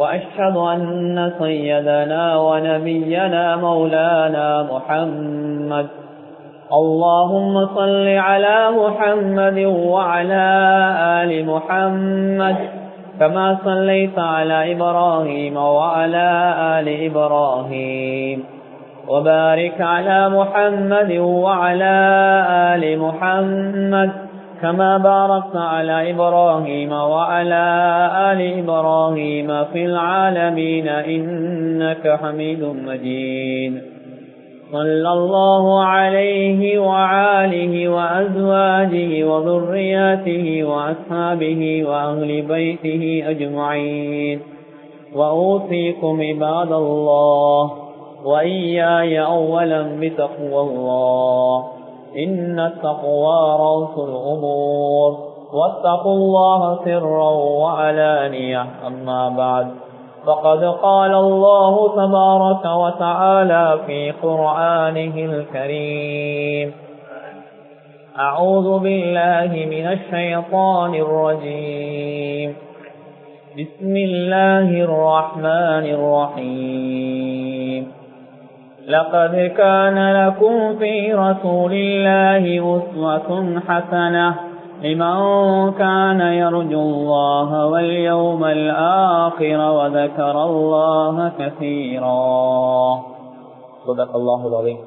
وأشهد أن سيدنا ونبينا مولانا محمد. اللهم صل على محمد وعلى آل محمد. كما صليت على إبراهيم وعلى آل إبراهيم. وبارك على محمد وعلى آل محمد. كما باركت على إبراهيم وعلى آل إبراهيم في العالمين إنك حميد مجيد. صلى الله عليه وعاله وأزواجه وذرياته وأصحابه وأهل بيته أجمعين. وأوصيكم عباد الله وإياي أولا بتقوى الله. إن التقوى رأس الأمور. واتقوا الله سرا وعلانية. أما بعد فقد قال الله تبارك وتعالى في قرآنه الكريم أعوذ بالله من الشيطان الرجيم. بسم الله الرحمن الرحيم. لقد كان لكم في رسول الله أسوة حسنة لمن كان يرجو الله واليوم الآخر وذكر الله كثيرا صدق الله العظيم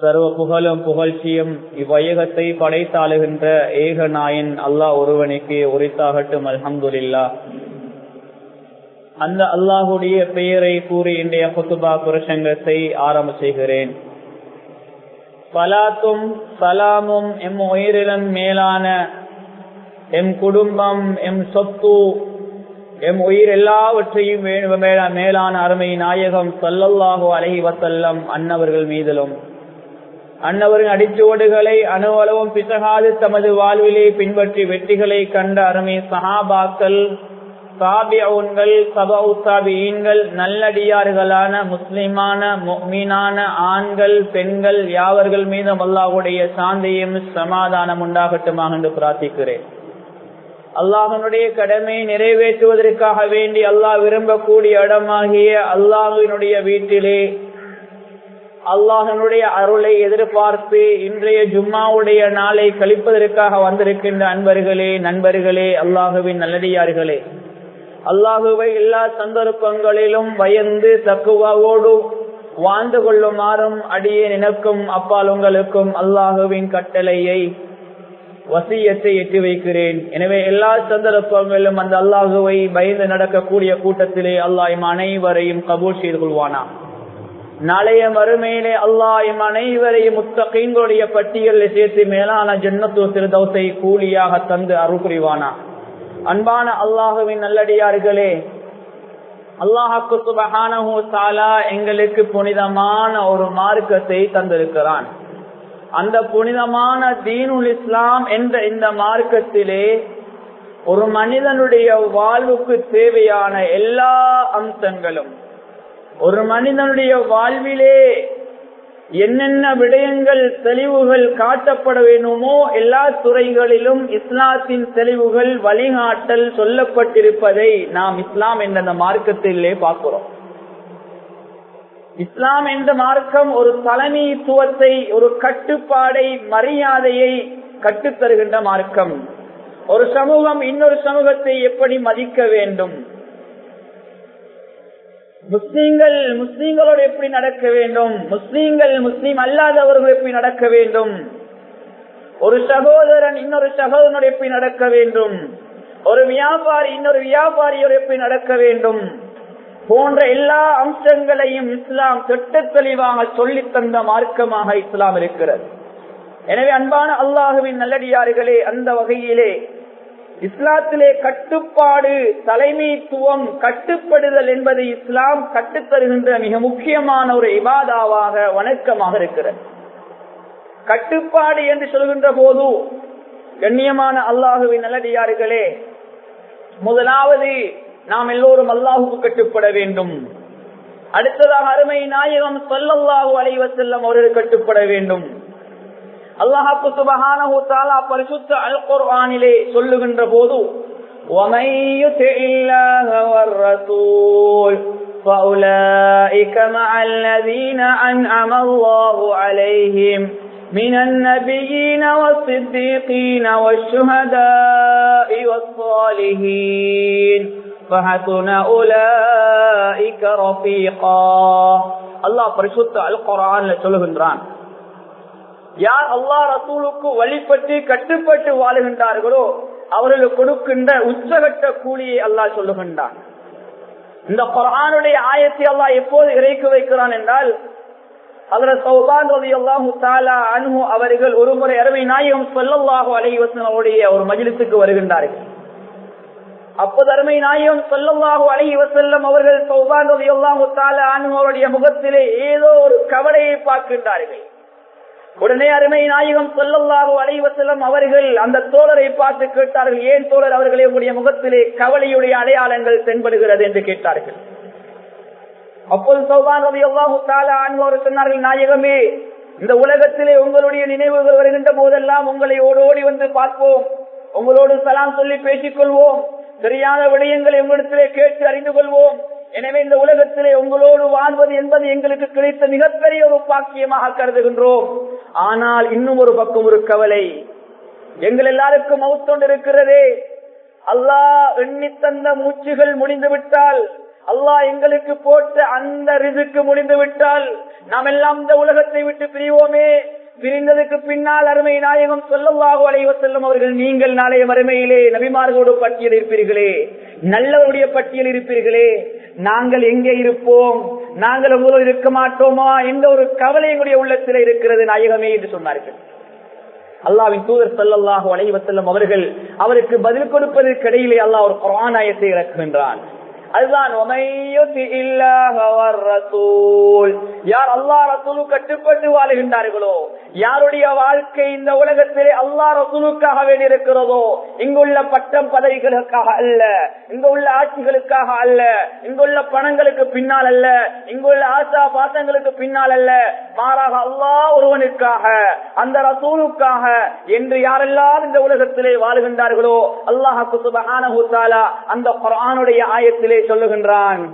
சர்வ புகழும் புகழ்ச்சியும் இவ்வையகத்தை படைத்தாளுகின்ற ஏக நாயன் அல்லாஹ் ஒருவனுக்கு உரித்தாகட்டும் அல்ஹம்துலில்லா அந்த அல்லாஹுடைய பெயரை கூறி இன்றைய குத்துபா புருஷங்கத்தை ஆரம்ப செய்கிறேன். பலாத்தும் சலாமும் எம் உயிரிலும் மேலான எம் குடும்பம் எம் சொத்து எம் உயிர் எல்லாவற்றையும் மேலான அருமை நாயகம் சல்லல்லாஹு அலஹி வசல்லம் அன்னவர்கள் மீதிலும். அன்னவரின் அடிச்சுவடுகளை அணுவளவும் பிசகாது தமது வாழ்விலே பின்பற்றி வெற்றிகளை கண்ட அருமை சஹாபாக்கள் சாபியவுன்கள் சபவுசாபியீன்கள் நல்லடியார்களான முஸ்லிமான மீனான ஆண்கள் பெண்கள் யாவர்கள் மீதும் அல்லாஹுடைய சாந்தியும் சமாதானம் உண்டாகட்டுமாக என்று பிரார்த்திக்கிறேன். அல்லாஹனுடைய கடமையை நிறைவேற்றுவதற்காக வேண்டி அல்லாஹ் விரும்பக்கூடிய இடமாகிய அல்லாஹினுடைய வீட்டிலே அல்லாஹனுடைய அருளை எதிர்பார்த்து இன்றைய ஜும்மாவுடைய நாளை கழிப்பதற்காக வந்திருக்கின்ற அன்பர்களே நண்பர்களே அல்லாஹுவின் நல்லடியார்களே அல்லாஹுவை எல்லா சந்தர்ப்பங்களிலும் பயந்து தக்குவாவோடு வாழ்ந்து கொள்ளுமாறும் அடியே நினைக்கும் அப்பால் உங்களுக்கும் அல்லாஹுவின் கட்டளையை வசியத்தை எட்டி வைக்கிறேன். எனவே எல்லா சந்தர்ப்பங்களிலும் அந்த அல்லாஹுவை பயந்து நடக்கக்கூடிய கூட்டத்திலே அல்லாஹ் அனைவரையும் கபூர் செய்து கொள்வானா? நாளைய மறுமையிலே அல்லாஹ் அனைவரையும் முத்தகைங்களுடைய பட்டியலில் சேர்த்து மேலான ஜன்னத்து திருதவத்தை கூலியாக தந்து அருள் புரிவானா? அன்பான அல்லாஹுவின் நல்லடியார்களே அல்லாஹாக்கு சுபஹானஹூ தாலா எங்களுக்கு புனிதமான ஒரு மார்க்கத்தை தந்திருக்கிறான். அந்த புனிதமான தீனுல் இஸ்லாம் என்ற இந்த மார்க்கத்திலே ஒரு மனிதனுடைய வாழ்வுக்கு தேவையான எல்லா அம்சங்களும் ஒரு மனிதனுடைய வாழ்விலே என்னென்ன விடயங்கள் தெளிவுகள் காட்டப்பட வேண்டுமோ எல்லா துறைகளிலும் இஸ்லாத்தின் தெளிவுகள் வழிகாட்டல் சொல்லப்பட்டிருப்பதை நாம் இஸ்லாம் என்ற மார்க்கத்திலே பார்க்கிறோம். இஸ்லாம் என்ற மார்க்கம் ஒரு தலைமைத்துவத்தை ஒரு கட்டுப்பாடை மரியாதையை கட்டுத்தருகின்ற மார்க்கம். ஒரு சமூகம் இன்னொரு சமூகத்தை எப்படி மதிக்க வேண்டும்? முஸ்லீம்கள் முஸ்லீம்களோடு எப்படி நடக்க வேண்டும்? முஸ்லீம்கள் முஸ்லீம் அல்லாதவர்கள் எப்படி நடக்க வேண்டும்? ஒரு சகோதரன் இன்னொரு சகோதரனோடு எப்படி நடக்க வேண்டும்? ஒரு வியாபாரி இன்னொரு வியாபாரியோடு எப்படி நடக்க வேண்டும்? போன்ற எல்லா அம்சங்களையும் இஸ்லாம் திட்ட தெளிவாக சொல்லி தந்த மார்க்கமாக இஸ்லாம் இருக்கிறது. எனவே அன்பான அல்லாஹுவின் நல்லடியார்களே அந்த வகையிலே இஸ்லாத்திலே கட்டுப்பாடு தலைமைத்துவம் கட்டுப்படுதல் என்பது இஸ்லாம் கட்டுத்தருகின்ற மிக முக்கியமான ஒரு இபாதாவாக வணக்கமாக இருக்கிறது. கட்டுப்பாடு என்று சொல்கின்ற போது கண்ணியமான அல்லாஹுவின் நல்லடியார்களே முதலாவது நாம் எல்லோரும் அல்லாஹுக்கு கட்டுப்பட வேண்டும். அடுத்ததாக அருமை நாயகம் சொல்லல்லாஹு அலைவ செல்லம் அவர்கள் கட்டுப்பட வேண்டும். அல்லாஹாக்கு சுபகான பரிசுத்த அல் குர்ஆனிலே சொல்லுகின்ற போது وَمَن يُطِعِ اللَّهَ وَالرَّسُولَ فَأُولَئِكَ مَعَ الَّذِينَ أَنْعَمَ اللَّهُ عَلَيْهِمْ من النبيين والصديقين والشهداء والصالحين فحسن أولئك رفيقا الله பரிசுத்த அல் குர்ஆன்ல சொல்லுகின்றான் யார் அல்லாஹ் ரசூலுக்கு வழிபட்டு கட்டுப்பட்டு வாழுகின்றார்களோ அவர்களுக்கு கொடுக்கின்ற உச்சகட்ட கூலியை அல்லாஹ் சொல்லுகின்றான். இந்த குரானுடைய ஆயத்தை அல்லாஹ் எப்போது இறைக்கு வைக்கிறான் என்றால் அதுல சௌபான் ரவி அல்லாஹு தாலா அனுகு அவர்கள் ஒருமுறை அருமை நாயகம் சொல்லல்லாஹு அலைவசனுடைய ஒரு மஜிலிசுக்கு வருகின்றார்கள். அப்போது அருமை நாயகம் சொல்லல்லாஹு அலைஹி வசல்லம் அவர்கள் சௌபான் ரவி அல்லாஹு தாலா அவருடைய முகத்திலே ஏதோ ஒரு கவலையை பார்க்கின்றார்கள். உடனே அருமை நாயகம் சொல்லல்லாஹு அலைவசலம் அவர்கள் அந்த தோழரை பார்த்து கேட்டார்கள் ஏன் தோழர் அவர்களே உடைய முகத்திலே கவலையுடைய அடையாளங்கள் தென்படுகிறது? என்று கேட்டார்கள். அப்போது சௌபான் ரவி அல்லாஹு ஆண்மோர் சொன்னார்கள் நாயகமே இந்த உலகத்திலே உங்களுடைய நினைவுகள் வருகின்ற போதெல்லாம் உங்களை ஓடோடி வந்து பார்ப்போம். உங்களோடு சலாம் சொல்லி பேசிக் கொள்வோம். சரியான விடயங்களை உங்களிடத்திலே கேட்டு அறிந்து கொள்வோம். எனவே இந்த உலகத்திலே உங்களோடு வாழ்வது என்பது எங்களுக்கு கிடைத்த மிகப்பெரிய ஒரு பாக்கியமாக கருதுகின்றோம். ஆனால் இன்னும் ஒரு பக்கம் ஒரு கவலை. எங்கள் எல்லாருக்கும் மவுத்தொண்டு இருக்கிறதே அல்லாஹ் எண்ணி தந்த மூச்சுகள் முடிந்து விட்டால் அல்லாஹ் எங்களுக்கு போட்ட அந்த ரிசுக்கு முடிந்து விட்டால் நாம் எல்லாம் இந்த உலகத்தை விட்டு பிரிவோமே. பிரிந்ததுக்கு பின்னால் அருமை நாயகம் சொல்லவாக அலைவ செல்லும் அவர்கள் நீங்கள் நாளைய மறுமையிலே நபிமார்களோடு பட்டியல் இருப்பீர்களே நல்லவருடைய பட்டியல் இருப்பீர்களே நாங்கள் எங்கே இருப்போம் நாங்கள் உங்களோடு இருக்க மாட்டோமா என்ற ஒரு கவலை எங்களுடைய உள்ளத்தில் இருக்கிறது நாயகமே என்று சொன்னார்கள். அல்லாவின் தூதர் சல்லாஹு அலைவ செல்லும் அவர்கள் அவருக்கு பதில் கொடுப்பதற்கு இடையிலே அல்லாஹ் ஒரு குரானாயத்தை இறக்குகின்றான். அதுதான் யார் அல்லா ரசூலு கட்டுப்பட்டு வாழுகின்றார்களோ யாருடைய வாழ்க்கை இந்த உலகத்திலே அல்லா ரசூலுக்காக வேண்டியிருக்கிறதோ இங்குள்ள பட்டம் பதவிகளுக்காக அல்ல இங்குள்ள ஆட்சிகளுக்காக அல்ல இங்குள்ள பணங்களுக்கு பின்னால் அல்ல இங்குள்ள ஆசா பாசங்களுக்கு பின்னால் அல்ல. மாறாக அல்லா ஒருவனுக்காக அந்த ரசூலுக்காக என்று யாரெல்லாம் இந்த உலகத்திலே வாழுகின்றார்களோ அல்லாஹு அந்த குரானுடைய ஆயத்திலே சொல்லுகின்றான்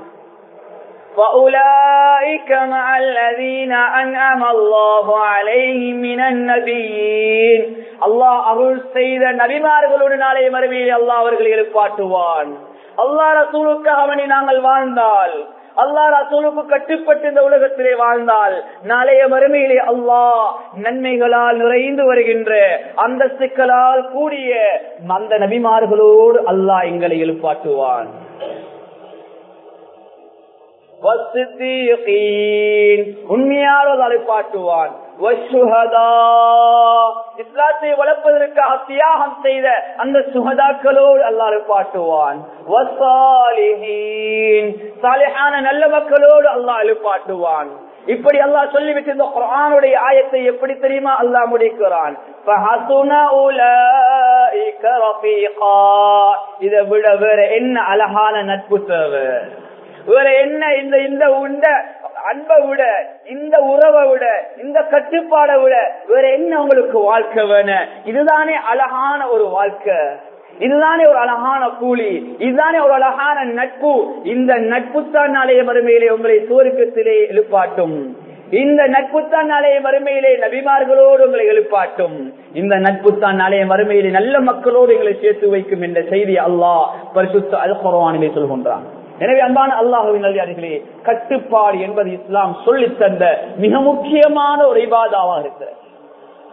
وأولئك مع الذين أنعم الله عليهم من النبيين அல்லாஹ் அருள் செய்த நபிமார்களுடன் நாளை மறுமையில் அல்லாஹ் அவர்கள் எழுப்பாட்டுவான் அல்லாஹ் ரசூலுக்காக அவனை நாங்கள் வாழ்ந்தால் அல்லாஹ் ரசூலுக்கு கட்டுப்பட்டு இந்த உலகத்திலே வாழ்ந்தால் நாளைய மறுமையிலே அல்லாஹ் நன்மைகளால் நிறைந்து வருகின்ற அந்த சிக்கலால் கூடிய அந்த நபிமார்களோடு அல்லாஹ் எங்களை எழுப்பாட்டுவான் உண்மையாளர் அழைப்பாட்டுவான் இஸ்லாத்தை வளர்ப்பதற்காக தியாகம் செய்த அந்த சுகதாக்களோடு அல்லாறு பாட்டுவான் சாலிஹான நல்ல மக்களோடு அல்லா எழுப்பாட்டுவான் இப்படி அல்லாஹ் சொல்லிவிட்டு இந்த குரானுடைய ஆயத்தை எப்படி தெரியுமா? அல்லாஹ் முடிக்கிறான். இதை விட வேற என்ன அழகான நட்பு தேவை? வேற என்ன இந்த இந்த உண்ட அன்பை விட இந்த உறவை விட இந்த கட்டுப்பாடை விட வேற என்ன உங்களுக்கு வாழ்க்கை வேணும் இதுதானே அழகான ஒரு வாழ்க்கை. இதுதானே ஒரு அழகான கூலி. இதுதானே ஒரு அழகான நட்பு. இந்த நட்புத்தான் நாளைய மறுமையிலே உங்களை சோருக்கத்திலே எழுப்பாட்டும். இந்த நட்புத்தான் நாளைய மறுமையிலே நபிமார்களோடு உங்களை எழுப்பாட்டும். இந்த நட்புத்தான் நாளைய மறுமையிலே நல்ல மக்களோடு எங்களை சேர்த்து வைக்கும் என்ற செய்தி அல்லாஹ் பரிசுத்த அல்குரவானிலே சொல்கின்றான். எனவே அன்பான அல்லாஹுவின் நல்லே கட்டுப்பாடு என்பது இஸ்லாம் சொல்லி தந்த மிக முக்கியமான ஒரு இபாதாவாக இருக்கிறது.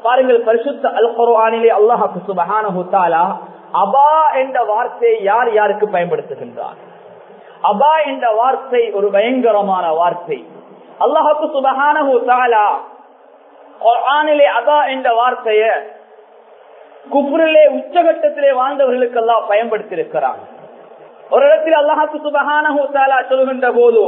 பாருங்கள் பரிசுத்த அல் குர்ஆனிலே அல்லாஹு சுபஹானஹு தஆலா அபா என்ற வார்த்தையை யார் யாருக்கு பயன்படுத்துகின்றார்? அபா என்ற வார்த்தை ஒரு பயங்கரமான வார்த்தை. அல்லாஹுக்கு சுபஹானஹு தஆலா குர்ஆனிலே அபா என்ற வார்த்தையை குப்புரிலே உச்சகட்டத்திலே வாழ்ந்தவர்களுக்கெல்லாம் பயன்படுத்தி இருக்கிறாங்க ஒரு இடத்தில் அல்லாஹாக்கு சுபகான சொல்கின்ற போது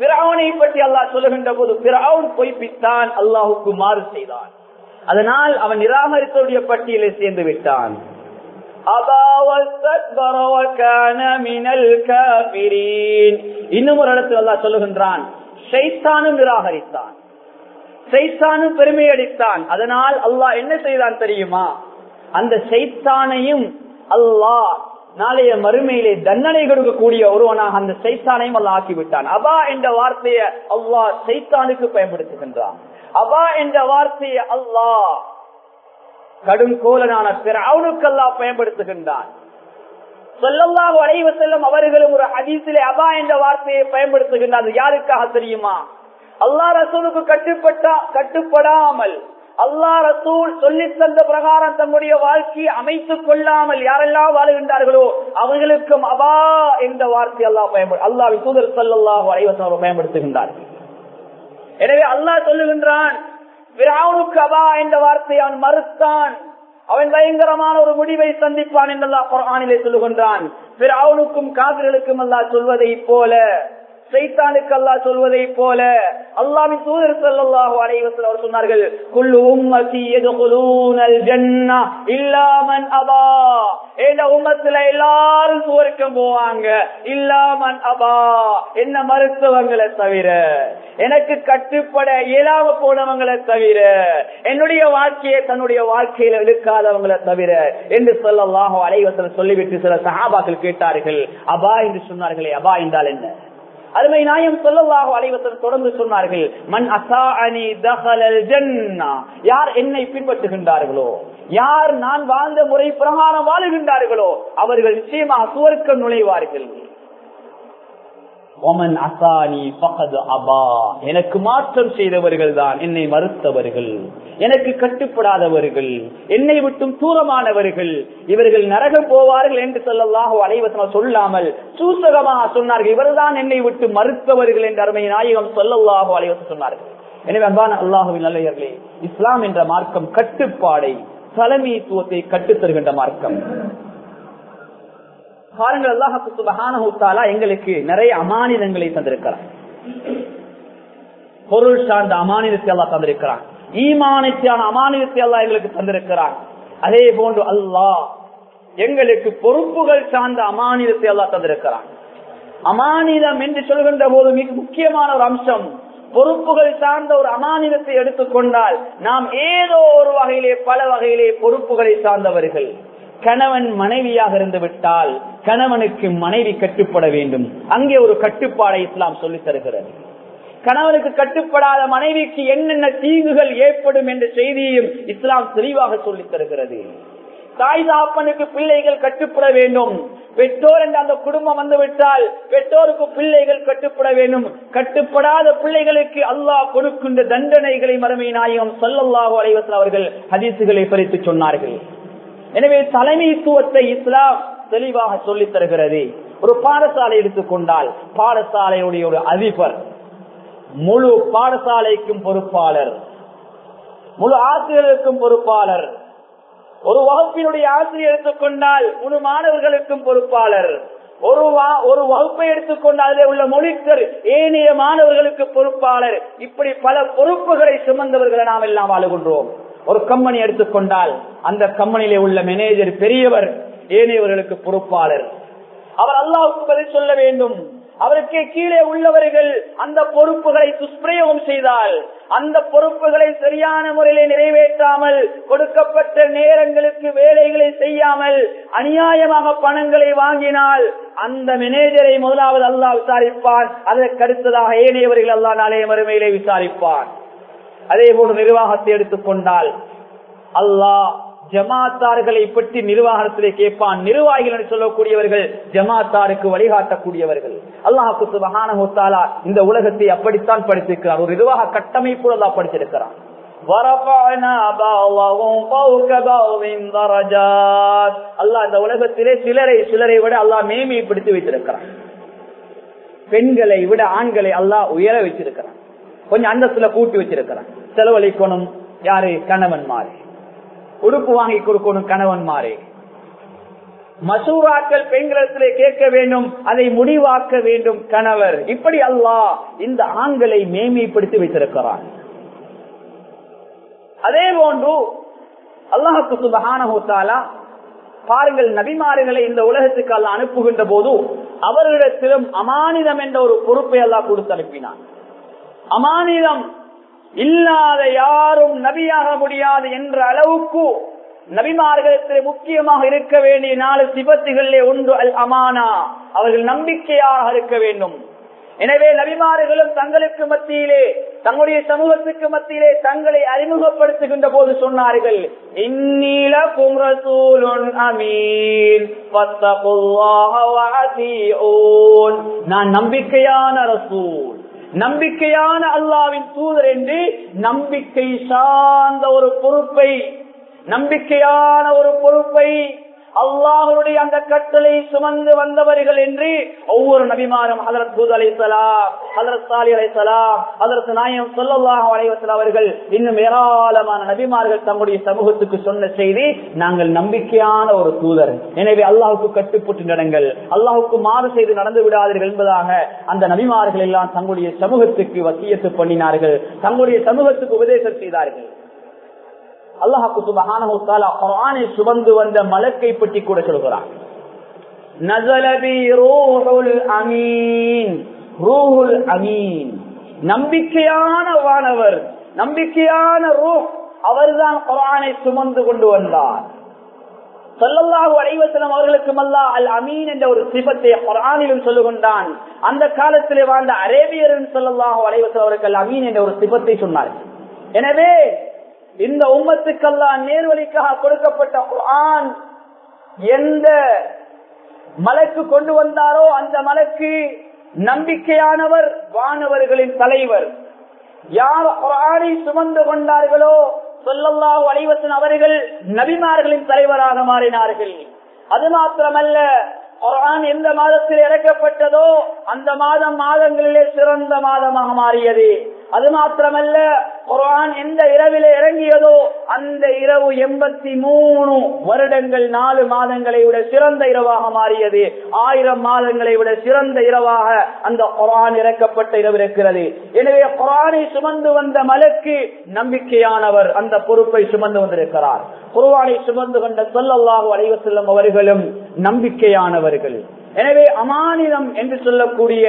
பிராவுனை பற்றி அல்லாஹ் சொல்லுகின்ற போது பிராவுன் பொய்ப்பித்தான் அல்லாஹுக்கு மாறு செய்தான் அதனால் அவன் நிராகரித்தவருடைய பட்டியலை சேர்ந்து விட்டான் இன்னும் ஒரு இடத்தில் அல்லா சொல்லுகின்றான் நிராகரித்தான் பெருமை அடித்தான் அதனால் அல்லாஹ் என்ன செய்தான் தெரியுமா அந்த சைத்தானையும் அல்லாஹ் நாளைய மறுமையிலே தண்டனை கொடுக்கக்கூடிய ஒருவனாக அந்த சைத்தானையும் அல்ல ஆக்கிவிட்டான். அபா என்ற வார்த்தையை அல்லாஹ் சைத்தானுக்கு பயன்படுத்துகின்றான். அபா என்ற வார்த்தையை அல்லாஹ் கடும் கோலனான பிற அல்லாஹ் பயன்படுத்துகின்றான். சொல்லல்லாஹு அலைவ செல்லும் அவர்களும் ஒரு அதிசிலே அபா என்ற வார்த்தையை பயன்படுத்துகின்றார் யாருக்காக தெரியுமா? அல்லாஹ் ரசூலுக்கு கட்டுப்பட்டா கட்டுப்படாமல் அல்லா ரசூல் சொல்லி தந்த பிரகாரம் தன்னுடைய வாழ்க்கையை அமைத்துக் கொள்ளாமல் யாரெல்லாம் வாழுகின்றார்களோ அவர்களுக்கும் அபா என்ற வார்த்தை அல்லாஹ் பயன்படு அல்லாஹ் தூதர் சல்லாஹூ அலைவசம் பயன்படுத்துகின்றார்கள் எனவே அல்லாஹ் சொல்லுகின்றான் அபா என்ற வார்த்தை அவன் மறுத்தான். அவன் பயங்கரமான ஒரு முடிவை சந்திப்பான் என்றெல்லாம் குரானிலே சொல்லுகின்றான். அவனுக்கும் காதல்களுக்கும் அல்லாஹ் சொல்வதை போல சைத்தானுக்கு அல்லா சொல்வதை போல அல்லாவின் தூதர் சல்லாஹு அலைவசல் அவர் சொன்னார்கள் குல்லு உம்மதி எதுகுலூனல் ஜன்னா இல்லாமன் அபா. ஏண்ட உம்மத்துல எல்லாரும் சுவருக்கம் போவாங்க இல்லாமன் அபா. என்ன மருத்துவங்களை தவிர எனக்கு கட்டுப்பட இயலாம போனவங்களை தவிர என்னுடைய வாழ்க்கையை தன்னுடைய வாழ்க்கையில எடுக்காதவங்களை தவிர என்று சொல்லல்லாஹோ அலைவசல் சொல்லிவிட்டு சில சகாபாக்கள் கேட்டார்கள் அபா என்று சொன்னார்களே அபா என்றால் என்ன? அருமை நாயம் சொல்லலாக அலைவசம் தொடர்ந்து சொன்னார்கள் மண் அசாஅனி தஹலல் ஜன்னா. யார் என்னை பின்பற்றுகின்றார்களோ யார் நான் வாழ்ந்த முறை பிரகாரம் வாழுகின்றார்களோ அவர்கள் நிச்சயமாக சுவர்க்கம் நுழைவார்கள். ஒமன் அசானி பகது அபா எனக்கு மாற்றம் செய்தவர்கள் தான் என்னை மறுத்தவர்கள். எனக்கு கட்டுப்படாதவர்கள் என்னை விட்டும் தூரமானவர்கள் இவர்கள் நரகம் போவார்கள் என்று சொல்லலாக அனைவசம் சொல்லாமல் சூசகமாக சொன்னார்கள். இவர்தான் என்னை விட்டு மறுத்தவர்கள் என்று அருமை நாயகம் சொல்லல்லாக அனைவசம் சொன்னார்கள். எனவே அன்பான அல்லாஹுவின் நல்லையர்களே இஸ்லாம் என்ற மார்க்கம் கட்டுப்பாடை தலைமைத்துவத்தை கட்டுத்தருகின்ற மார்க்கம். பாருங்கள் அல்லாஹு சுபஹானா எங்களுக்கு நிறைய அமானிதங்களை தந்திருக்கிறார். பொருள் சார்ந்த அமானிதத்தை எல்லாம் தந்திருக்கிறான். ஈமானத்தான அமானிதத்தை எல்லாம் எங்களுக்கு தந்திருக்கிறான். அதே போன்று அல்லாஹ் எங்களுக்கு பொறுப்புகள் சார்ந்த அமானிதத்தை எல்லாம் தந்திருக்கிறான். அமானிதம் என்று சொல்கின்ற போது மிக முக்கியமான ஒரு அம்சம் பொறுப்புகள் சார்ந்த ஒரு அமானிதத்தை எடுத்துக்கொண்டால் நாம் ஏதோ ஒரு வகையிலே பல வகையிலே பொறுப்புகளை சார்ந்தவர்கள். கணவன் மனைவியாக இருந்து விட்டால் கணவனுக்கு மனைவி கட்டுப்பட வேண்டும். அங்கே ஒரு கட்டுப்பாடை இஸ்லாம் சொல்லி தருகிறது. கணவனுக்கு கட்டுப்படாத மனைவிக்கு என்னென்ன தீங்குகள் ஏற்படும் என்ற செய்தியையும் இஸ்லாம் தெளிவாக சொல்லித் தருகிறது. தாய் தாப்பனுக்கு பிள்ளைகள் கட்டுப்பட வேண்டும். பெற்றோர் என்ற அந்த குடும்பம் வந்துவிட்டால் பெற்றோருக்கு பிள்ளைகள் கட்டுப்பட வேண்டும். கட்டுப்படாத பிள்ளைகளுக்கு அல்லாஹ் கொடுக்கின்ற தண்டனைகளை மறுமை நாயகம் சொல்லல்லாஹு அலைவசல் அவர்கள் ஹதீசுகளை பறித்து சொன்னார்கள். எனவே தலைமைத்துவத்தை இஸ்லாம் தெளிவாக சொல்லித் தருகிறது. ஒரு பாடசாலை எடுத்துக்கொண்டால் பாடசாலையுடைய ஒரு அதிபர் முழு பாடசாலைக்கும் பொறுப்பாளர் முழு ஆசிரியருக்கும் பொறுப்பாளர் ஒரு வகுப்பினுடைய ஆசிரியர் எடுத்துக்கொண்டால் முழு மாணவர்களுக்கும் பொறுப்பாளர் ஒரு ஒரு வகுப்பை எடுத்துக்கொண்டால் அதில் உள்ள மொழிக்கர் ஏனைய மாணவர்களுக்கு பொறுப்பாளர் இப்படி பல பொறுப்புகளை சுமந்தவர்களை நாம் எல்லாம் வாழுகின்றோம் ஒரு கம்பெனி எடுத்துக்கொண்டால் அந்த கம்பெனியிலே உள்ள மேனேஜர் பெரியவர் ஏனையவர்களுக்கு பொறுப்பாளர். அவர் அல்லாவுக்கு பதில் சொல்ல வேண்டும். அவருக்கு கீழே உள்ளவர்கள் அந்த பொறுப்புகளை துஷ்பிரயோகம் செய்தால் அந்த பொறுப்புகளை சரியான முறையில் நிறைவேற்றாமல் கொடுக்கப்பட்ட நேரங்களுக்கு வேலைகளை செய்யாமல் அநியாயமாக பணங்களை வாங்கினால் அந்த மேனேஜரை முதலாவது அல்லாஹ் விசாரிப்பான். அதற்கு அடுத்ததாக ஏனையவர்கள் அல்லா நாளைய மறுமையிலே விசாரிப்பான். அதே போன்று நிர்வாகத்தை எடுத்துக்கொண்டால் அல்லாஹ் ஜமாத்தார்களை பற்றி நிர்வாகத்திலே கேட்பான். நிர்வாகிகள் என்று சொல்லக்கூடியவர்கள் ஜமாத்தாருக்கு வழிகாட்டக்கூடியவர்கள். அல்லாஹு சுபஹானா இந்த உலகத்தை அப்படித்தான் படித்திருக்கிறார் ஒரு நிர்வாக கட்டமைப்பு அல்லா படித்திருக்கிறான். அல்லாஹ் இந்த உலகத்திலே சிலரை சிலரை விட அல்லாஹ் மேமைப்படுத்தி வைத்திருக்கிறான். பெண்களை விட ஆண்களை அல்லாஹ் உயர வச்சிருக்கிறான் கொஞ்சம் அந்தஸ்துல கூட்டி வச்சிருக்கிறான் செலவழிக்கணும். யாரு? கணவன்மாரு. உடுப்பு வாங்கி கொடுக்கணும் கணவன்மாரே மசூராக்கள் பெண்களிடத்திலே கேட்க வேண்டும் அதை முடிவாக்க வேண்டும் கணவர். இப்படி அல்லாஹ் இந்த ஆண்களை மேன்மைப்படுத்தி வைத்திருக்கிறான். அதே போன்று அல்லாஹுக்கு சுபகானா பாருங்கள் நபிமாறுகளை இந்த உலகத்துக்கு அல்ல அனுப்புகின்ற போது அவர்களிடத்திலும் அமானிதம் என்ற ஒரு பொறுப்பை அல்லாஹ் கொடுத்து அனுப்பினான் அமானிதம் இல்லாத யாரும் நபியாக முடியாது என்ற அளவுக்கு நபிமார்களிடத்தில் முக்கியமாக இருக்க வேண்டிய நாலு சிபத்துகளிலே ஒன்று அல் அமானா. அவர்கள் நம்பிக்கையாக இருக்க வேண்டும். எனவே நபிமார்களும் தங்களுக்கு மத்தியிலே தங்களுடைய சமூகத்துக்கு மத்தியிலே தங்களை அறிமுகப்படுத்துகின்ற போது சொன்னார்கள் இன்னீல கும்ரசூலுன் அமீன். நான் நம்பிக்கையான ரசூல். நம்பிக்கையான அல்லாவின் தூதர் என்று நம்பிக்கை சார்ந்த ஒரு பொறுப்பை நம்பிக்கையான ஒரு பொறுப்பை அல்லாஹருடைய அந்த கட்டளை சுமந்து வந்தவர்கள் என்று ஒவ்வொரு நபிமாரும் ஹலரத் பூத் அலை சலாம் ஹலரத் சாலி அலை சலாம் ஹதரத் நாயம் சொல்லல்லாஹ் அலைவசல் அவர்கள் இன்னும் ஏராளமான நபிமார்கள் தங்களுடைய சமூகத்துக்கு சொன்ன செய்தி நாங்கள் நம்பிக்கையான ஒரு தூதர். எனவே அல்லாஹுக்கு கட்டுப்பட்டு நடங்கள். அல்லாஹுக்கு மாறு செய்து நடந்து விடாதீர்கள் என்பதாக அந்த நபிமார்கள் எல்லாம் தங்களுடைய சமூகத்துக்கு வசியத்து பண்ணினார்கள். தங்களுடைய சமூகத்துக்கு உபதேசம் செய்தார்கள். அல்லாஹாக்கு சுபஹான குரானை சுமந்து வந்த மலக்கை பற்றி கூட சொல்கிறான். நசலபி ரூஹுல் அமீன். ரூஹுல் அமீன். நம்பிக்கையான வானவர் நம்பிக்கையான ரூ அவர்தான் குரானை சுமந்து கொண்டு வந்தார். சொல்லல்லாஹு அலைவசலம் அவர்களுக்கு அல்லா அல் அமீன் என்ற ஒரு சிபத்தை குரானிலும் சொல்லுகின்றான். அந்த காலத்திலே வாழ்ந்த அரேபியரின் சொல்லல்லாஹு அலைவசலம் அவருக்கு அல் அமீன் என்ற ஒரு சிபத்தை சொன்னார் எனவே இந்த உம்மத்துக்கெல்லாம் நேர்வழிக்காக கொடுக்கப்பட்ட குரான் எந்த மலைக்கு கொண்டு வந்தாரோ அந்த மலைக்கு நம்பிக்கையானவர் வானவர்களின் தலைவர். யார் குரானை சுமந்து கொண்டார்களோ சொல்லல்லாஹு அலைவசன் அவர்கள் நபிமார்களின் தலைவராக மாறினார்கள். அது மாத்திரமல்ல குரான் எந்த மாதத்தில் இறக்கப்பட்டதோ அந்த மாதம் மாதங்களிலே சிறந்த மாதமாக மாறியது. அது மாத்திரமல்ல குரான் எந்த இரவிலே இறங்கியதோ அந்த இரவு எண்பத்தி மூணு வருடங்கள் நாலு மாதங்களை விட சிறந்த இரவாக மாறியது. ஆயிரம் மாதங்களை விட சிறந்த இரவாக அந்த குரான் இறக்கப்பட்ட இரவு இருக்கிறது. எனவே குரானை சுமந்து வந்த மலக்கு நம்பிக்கையானவர் அந்த பொறுப்பை சுமந்து வந்திருக்கிறார். குருவானை சுமந்து கொண்ட சொல்லல்லாஹு அலைவ செல்லும் அவர்களும் நம்பிக்கையானவர்கள். எனவே அமானிதம் என்று சொல்லக்கூடிய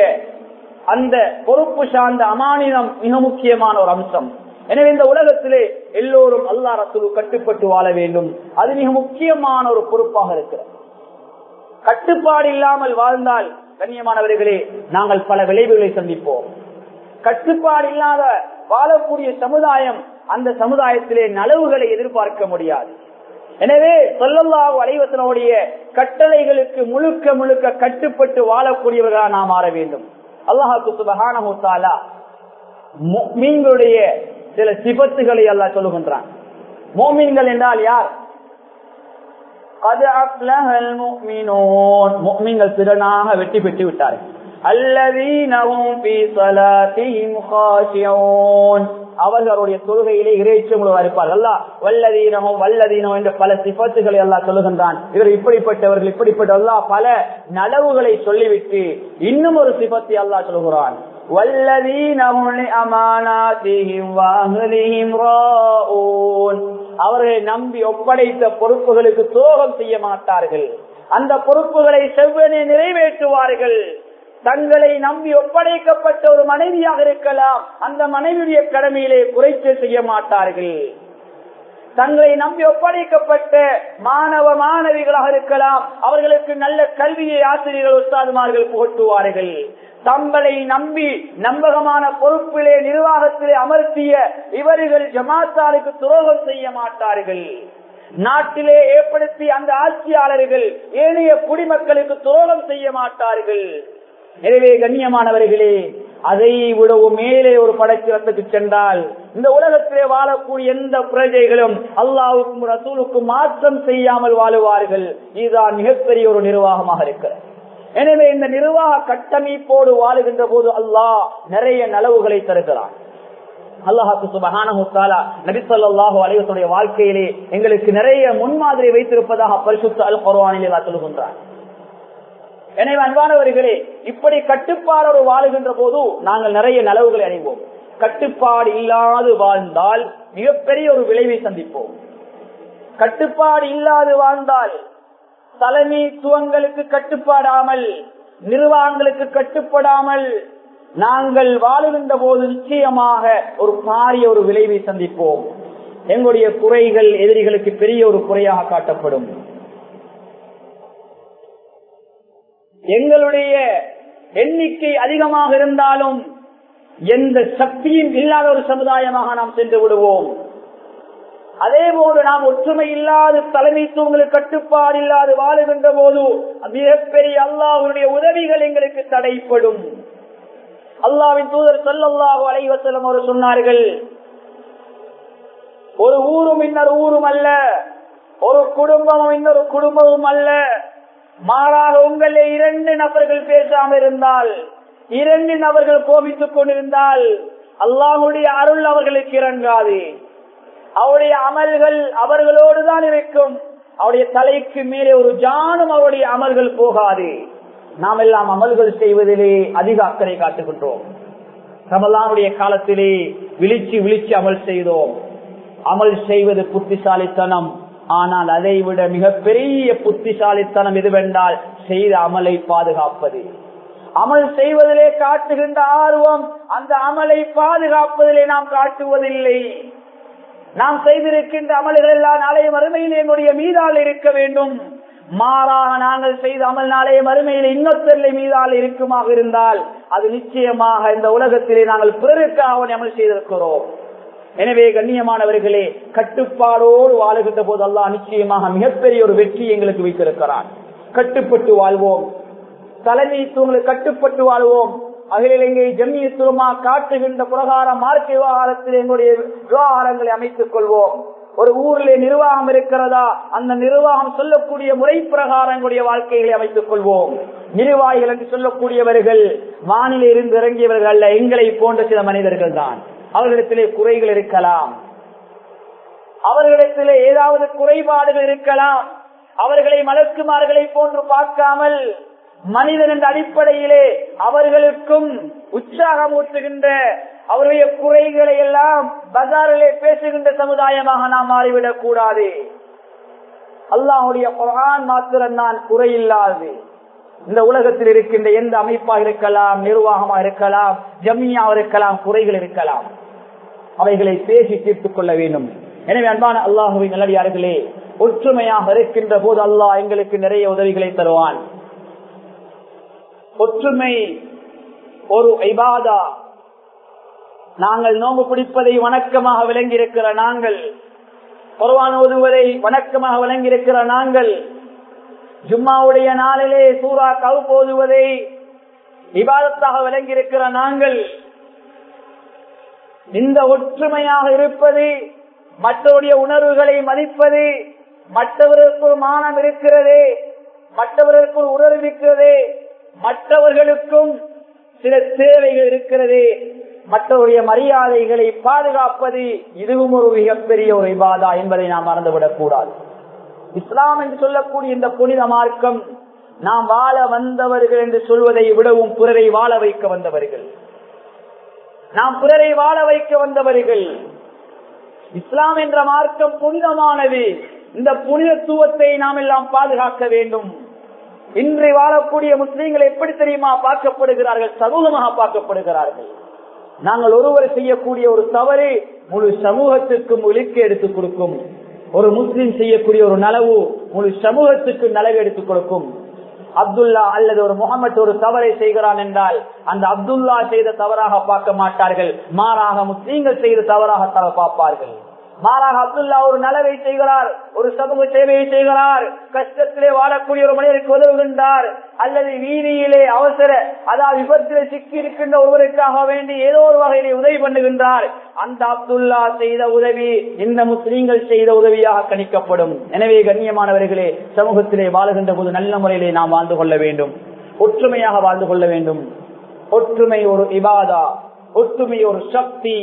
அந்த பொறுப்பு சார்ந்த அமானிதம் மிக முக்கியமான ஒரு அம்சம். எனவே இந்த உலகத்திலே எல்லோரும் அல்லா ரசூல் கட்டுப்பட்டு வாழ வேண்டும். அது மிக முக்கியமான ஒரு பொறுப்பாக இருக்கிறது. கட்டுப்பாடு இல்லாமல் வாழ்ந்தால் கண்ணியமானவர்களே நாங்கள் பல விளைவுகளை சந்திப்போம். கட்டுப்பாடு இல்லாத வாழக்கூடிய சமுதாயம் அந்த சமுதாயத்திலே நலவுகளை எதிர்பார்க்க முடியாது. எனவே சொல்லல்லாஹு அலைவசனுடைய கட்டளைகளுக்கு முழுக்க முழுக்க கட்டுப்பட்டு வாழக்கூடியவர்களாக நாம் மாற வேண்டும். அல்லாஹாக்கு சுபகான மீன்களுடைய சில சிபத்துகளை எல்லாம் சொல்லுகின்றான். மோமீன்கள் என்றால் யார்? மீன்கள் திறனாக வெற்றி பெற்று விட்டார்கள். அவர்களுடைய தொழுகையிலே இறைச்சம் இருப்பார்கள் அல்ல வல்லதீனமோ வல்லதீனோ என்ற பல சிபத்துகளை எல்லாம் சொல்லுகின்றான். இவர் இப்படிப்பட்டவர்கள் இப்படிப்பட்ட பல நலவுகளை சொல்லிவிட்டு இன்னும் ஒரு சிபத்தை அல்லா சொல்லுகிறான். அவர்களை நம்பி ஒப்படைத்த பொறுப்புகளுக்கு துரோகம் செய்ய மாட்டார்கள். அந்த பொறுப்புகளை செவ்வனே நிறைவேற்றுவார்கள். தங்களை நம்பி ஒப்படைக்கப்பட்ட ஒரு மனைவியாக இருக்கலாம். அந்த மனைவியுடைய கடமையிலே குறைச்சல் செய்ய மாட்டார்கள். தங்களை நம்பி ஒப்படைக்கப்பட்ட மாணவ மாணவிகளாக இருக்கலாம். அவர்களுக்கு நல்ல கல்வியை ஆசிரியர்கள் உஸ்தாதுமார்கள் புகட்டுவார்கள். தங்களை நம்பி நம்பகமான பொறுப்பிலே நிர்வாகத்திலே அமர்த்திய இவர்கள் ஜமாத்தாருக்கு துரோகம் செய்ய மாட்டார்கள். நாட்டிலே ஏற்படுத்தி அந்த ஆட்சியாளர்கள் ஏனைய குடிமக்களுக்கு துரோகம் செய்ய மாட்டார்கள். எனவே கண்ணியமானவர்களே அதை விடவும் மேலே ஒரு படைச்சிறத்துக்கு சென்றால் இந்த உலகத்திலே வாழக்கூடிய எந்த பிரஜைகளும் அல்லாவுக்கும் ரசூலுக்கும் மாற்றம் செய்யாமல் வாழுவார்கள். இதுதான் மிகப்பெரிய ஒரு நிர்வாகமாக இருக்கிறது. எனவே இந்த நிர்வாக கட்டமைப்போடு வாழுகின்ற போது அல்லாஹ் நிறைய நலவுகளை தருகிறான். அல்லாஹாக்கு சுபஹானஹுத்தாலா நபி ஸல்லல்லாஹு வாழ்க்கையிலே எங்களுக்கு நிறைய முன்மாதிரி வைத்திருப்பதாக பரிசுத்த அல் குர்ஆனிலே சொல்லுகின்றார் எனவே அன்பானவர்களே இப்படி கட்டுப்பாடோடு வாழுகின்ற போது நாங்கள் நிறைய நலவுகளை அணிவோம் கட்டுப்பாடு இல்லாது வாழ்ந்தால் மிகப்பெரிய ஒரு விளைவை சந்திப்போம். கட்டுப்பாடு இல்லாது வாழ்ந்தால் தலைமைத்துவங்களுக்கு கட்டுப்பாடாமல் நிர்வாகங்களுக்கு கட்டுப்படாமல் நாங்கள் வாழுகின்ற போது நிச்சயமாக ஒரு பாரிய ஒரு விளைவை சந்திப்போம். எங்களுடைய குறைகள் எதிரிகளுக்கு பெரிய ஒரு குறையாக காட்டப்படும். எங்களுடைய எண்ணிக்கை அதிகமாக இருந்தாலும் எந்த சக்தியும் இல்லாத ஒரு சமுதாயமாக நாம் சென்று விடுவோம். அதே போன்று நாம் ஒற்றுமை இல்லாத தலைமைத்துவங்களுக்கு கட்டுப்பாடு இல்லாது வாழுகின்ற போது மிகப்பெரிய அல்லாவுடைய உதவிகள் எங்களுக்கு தடைப்படும். அல்லாவின் தூதர் சொல்லல்லாஹு அலைவசலம் அவர் சொன்னார்கள் ஒரு ஊரும் இன்னொரு ஊரும் அல்ல ஒரு குடும்பமும் இன்னொரு குடும்பமும் அல்ல மாறாக உங்களே இரண்டு நபர்கள் பேசாமல் இருந்தால் இரண்டு நபர்கள் கோபித்துக் கொண்டிருந்தால் அல்லாஹுடைய அருள் அவர்களுக்கு இறங்காது அவருடைய அமல்கள் அவர்களோடு தான் இருக்கும். அவருடைய தலைக்கு மேலே ஒரு ஜானும் அவருடைய அமல்கள் போகாது. நாம் எல்லாம் அமல்கள் செய்வதிலே அதிக அக்கறை காட்டுகின்றோம். ரமலானுடைய காலத்திலே விழிச்சு விழிச்சு அமல் செய்தோம். அமல் செய்வது புத்திசாலித்தனம். ஆனால் அதை விட மிகப்பெரிய புத்திசாலித்தனம் எதுவென்றால் செய்த அமலை பாதுகாப்பது. அமல் செய்வதிலே காட்டுகின்ற ஆர்வம் அந்த அமலை பாதுகாப்பதிலே நாம் காட்டுவதில்லை. நாம் செய்திருக்கின்ற அமல்கள் எல்லாம் நாளைய மறுமையில் என்னுடைய மீதால் இருக்க வேண்டும். மாறாக நாங்கள் செய்த அமல் நாளைய மறுமையில் இன்னொத்தல்லை மீதால் இருக்குமாக இருந்தால் அது நிச்சயமாக இந்த உலகத்திலே நாங்கள் பிறருக்காக அமல் செய்திருக்கிறோம். எனவே கண்ணியமானவர்களே கட்டுப்பாடோடு வாழுகின்ற போது அல்லாஹ் நிச்சயமாக மிகப்பெரிய ஒரு வெற்றி எங்களுக்கு வைத்திருக்கிறான் கட்டுப்பட்டு வாழ்வோம். தலைமைத்துவங்களை கட்டுப்பட்டு வாழ்வோம். அகில இலங்கை ஜம்மியத்துவமா காட்டுகின்ற பிரகாரம் மார்க்க விவகாரத்தில் எங்களுடைய விவகாரங்களை அமைத்துக் கொள்வோம். ஒரு ஊரிலே நிர்வாகம் இருக்கிறதா? அந்த நிர்வாகம் சொல்லக்கூடிய முறை பிரகாரம் எங்களுடைய வாழ்க்கைகளை அமைத்துக் கொள்வோம். நிர்வாகிகள் என்று சொல்லக்கூடியவர்கள் வானிலை இருந்து இறங்கியவர்கள் அல்ல எங்களை போன்ற சில மனிதர்கள் தான் அவர்களிடத்திலே குறைகள் இருக்கலாம். அவர்களிடத்திலே ஏதாவது குறைபாடுகள் இருக்கலாம். அவர்களை மலக்குமார்களை போன்று பார்க்காமல் மனிதன் என்ற அடிப்படையிலே அவர்களுக்கும் உற்சாகம் ஊற்றுகின்ற அவருடைய குறைகளை எல்லாம் பஜாரிலே பேசுகின்ற சமுதாயமாக நாம் மாறிவிடக் கூடாது அல்லாஹுடைய குரான் மாத்திரம் தான் குறையில்லாது. இந்த உலகத்தில் இருக்கின்ற எந்த அமைப்பாக இருக்கலாம் நிர்வாகமாக இருக்கலாம் ஜம்மியாக இருக்கலாம் குறைகள் இருக்கலாம். அவைகளை பேசி தீர்த்துக் கொள்ள வேண்டும். எனவே அன்பான அல்லாஹுவின் நல்லடியார்களே ஒற்றுமையாக இருக்கின்ற போது அல்லாஹ் எங்களுக்கு நிறைய உதவிகளை தருவான். ஒற்றுமை ஒரு ஐபாதா நாங்கள் நோம்பு பிடிப்பதை வணக்கமாக விளங்கி இருக்கிற நாங்கள் குர்வான் ஓதுவதை வணக்கமாக விளங்கி இருக்கிற நாங்கள் ஜும்மாவுடைய நாளிலே சூறா கவு போதுவதை விவாதத்தாக விளங்கி இருக்கிற நாங்கள் இந்த ஒற்றுமையாக இருப்பது மற்றவருடைய உணர்வுகளை மதிப்பது மற்றவருக்கு மானம் இருக்கிறது மற்றவர்களுக்குள் உணர்வு இருக்கிறது மற்றவர்களுக்கும் சில தேவைகள் இருக்கிறது மற்றவருடைய மரியாதைகளை பாதுகாப்பது இதுவும் ஒரு மிகப்பெரிய ஒரு விவாதா என்பதை நாம் மறந்துவிடக் கூடாது இஸ்லாம் என்று சொல்லக்கூடிய இந்த புனித மார்க்கம் நாம் வாழ வந்தவர்கள் என்று சொல்வதை விடவும் பிறரை வாழ வைக்க வந்தவர்கள். நாம் பிறரை வாழ வைக்க வந்தவர்கள். இஸ்லாம் என்ற மார்க்கம் புனிதமானது. இந்த புனிதத்துவத்தை நாம் எல்லாம் பாதுகாக்க வேண்டும். இன்று வாழக்கூடிய முஸ்லீம்கள் எப்படி தெரியுமா பார்க்கப்படுகிறார்கள்? சமூகமாக பார்க்கப்படுகிறார்கள். நாங்கள் ஒருவர் செய்யக்கூடிய ஒரு தவறு முழு சமூகத்துக்கும் முழுக்க எடுத்துக் கொடுக்கும். ஒரு முஸ்லீம் செய்யக்கூடிய ஒரு நலவு முழு சமூகத்துக்கு நலவு எடுத்துக் கொடுக்கும். அப்துல்லா அல்லது ஒரு முகமது ஒரு தவறை செய்கிறான் என்றால் அந்த அப்துல்லா செய்த தவறாக பார்க்க மாட்டார்கள். மாறாக முஸ்லீம்கள் செய்த தவறாக தவ பார்ப்பார்கள். மாறாக அப்துல்லா ஒரு நலவை செய்கிறார் ஒரு சமூக சேவையை செய்கிறார் கஷ்டத்திலே வாழக்கூடிய ஒரு மனிதருக்கு உதவுகின்றார் அல்லது வீதியிலே அவசர அதாவது விபத்திலே சிக்கி இருக்கின்ற ஒருவருக்காக வேண்டி ஏதோ ஒரு வகையிலே உதவி பண்ணுகின்றார். அந்த அப்துல்லா செய்த உதவி இந்த முஸ்லீம்கள் செய்த உதவியாக கணிக்கப்படும். எனவே கண்ணியமானவர்களே சமூகத்திலே வாழுகின்ற போது நல்ல முறையிலே நாம் வாழ்ந்து கொள்ள வேண்டும். ஒற்றுமையாக வாழ்ந்து கொள்ள வேண்டும். ஒற்றுமை ஒரு இபாதா ஒற்றுமை ஒரு சக்தி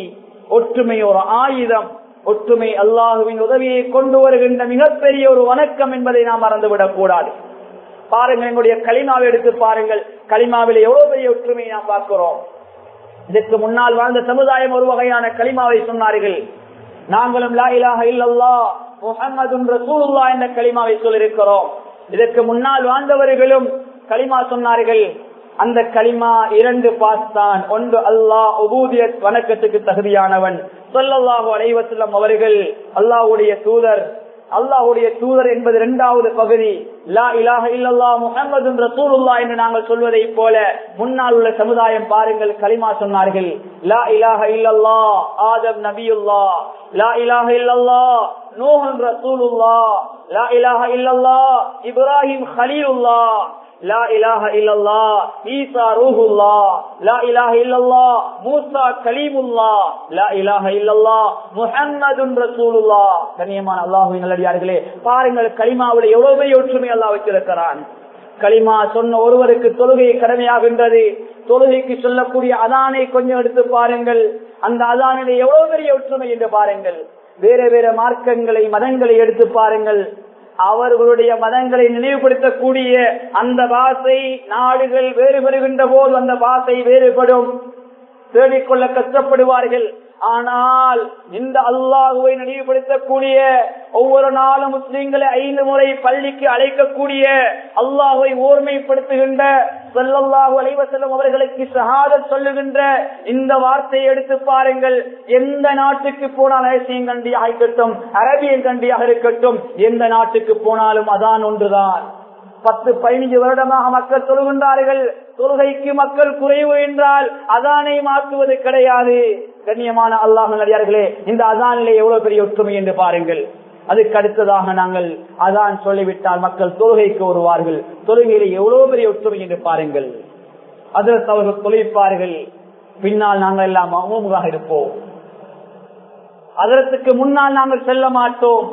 ஒற்றுமை ஒரு ஆயுதம் ஒற்றுமை அல்லாஹுவின் உதவியை கொண்டு வருகின்ற மிகப்பெரிய ஒரு வணக்கம் என்பதை நாம் மறந்துவிடக் கூடாது. பாருங்கள் எங்களுடைய களிமாவை எடுத்து பாருங்கள். களிமாவில் எவ்வளவு பெரிய ஒற்றுமையை நாம் பார்க்கிறோம். இதற்கு முன்னால் வாழ்ந்த சமுதாயம் ஒரு வகையான களிமாவை சொன்னார்கள். நாங்களும் லா இல்லல்லா முஹம்மதும் ரசூலுல்லா என்ற களிமாவை சொல்லியிருக்கிறோம். இதற்கு முன்னால் வாழ்ந்தவர்களும் களிமா சொன்னார்கள். அந்த களிமா இரண்டு பாஸ்தான். ஒன்று அல்லாஹ் உபூதியத் வணக்கத்துக்கு தகுதியானவன். சொல்லல்லாஹு அனைவசல்லம் அவர்கள் அல்லாஹ்வுடைய தூதர். அல்லாஹ்வுடைய தூதர் என்பது இரண்டாவது பகுதி. லா இலாக இல்லல்லா முஹம்மது ரசூலுல்லா என்று நாங்கள் சொல்வதை போல முன்னால் உள்ள சமுதாயம் பாருங்கள் களிமா சொன்னார்கள். லா இலாக இல்லல்லா ஆதம் நபியுல்லா லா இலாக இல்லல்லா நூஹன் ரசூலுல்லா லா இலாக இல்லல்லா இப்ராஹிம் ஹலீலுல்லா லா இலாஹ இல்லல்லா ஈசா ரூஹுல்லா லா இலாஹ இல்லல்லா மூசா கலீமுல்லா லா இலாஹ இல்லல்லா முஹம்மதுன் ரசூலுல்லா கண்ணியமான அல்லாஹுவின் நல்லடியார்களே பாருங்கள் கலிமாவுல எவ்வளவு பெரிய ஒற்றுமை அல்லாஹ் வச்சிருக்கிறான் களிமா சொன்ன ஒருவருக்கு தொழுகை கடமையாகின்றது. தொழுகைக்கு சொல்லக்கூடிய அதானை கொஞ்சம் எடுத்து பாருங்கள். அந்த அதானிலே எவ்வளவு பெரிய ஒற்றுமை என்று பாருங்கள். வேற வேற மார்க்கங்களை மதங்களை எடுத்து பாருங்கள். அவர்களுடைய மதங்களை நினைவுபடுத்தக்கூடிய அந்த பாசை நாடுகள் வேறுபடுகின்ற போது அந்த பாசை வேறுபடும். தேடிக்கொள்ள கஷ்டப்படுவார்கள். ஆனால் இந்த அல்லாஹுவை நினைவுபடுத்தக்கூடிய ஒவ்வொரு நாளும் முஸ்லீம்களை ஐந்து முறை பள்ளிக்கு அழைக்கக்கூடிய அல்லாஹுவை ஓர்மைப்படுத்துகின்ற சொல்லல்லாஹு அலைவசல்லம் அவர்களுக்கு சகாதம் சொல்லுகின்ற இந்த வார்த்தையை எடுத்து பாருங்கள். எந்த நாட்டுக்கு போனால் அரசியம் கண்டியாக இருக்கட்டும் அரபியன் கண்டியாக இருக்கட்டும் எந்த நாட்டுக்கு போனாலும் அதான் ஒன்றுதான். பத்து பதினைஞ்சு வருடமாக மக்கள் தொழுகின்றார்கள். தொழுகைக்கு மக்கள் குறைவு என்றால் அதானை மாற்றுவது கிடையாது. கண்ணியமான அல்லாஹ் நடிகார்களே இந்த அதானிலே எவ்வளவு பெரிய ஒற்றுமை என்று பாருங்கள். அதுக்கு அடுத்ததாக நாங்கள் அதான் சொல்லிவிட்டால் மக்கள் தொழுகைக்கு வருவார்கள். தொழுகையிலே எவ்வளவு பெரிய ஒற்றுமை என்று பாருங்கள். அதற்கு அவர்கள் தொழிப்பார்கள் பின்னால் நாங்கள் எல்லாம் அமமுகாக இருப்போம். அதற்கு முன்னால் நாங்கள் செல்ல மாட்டோம்.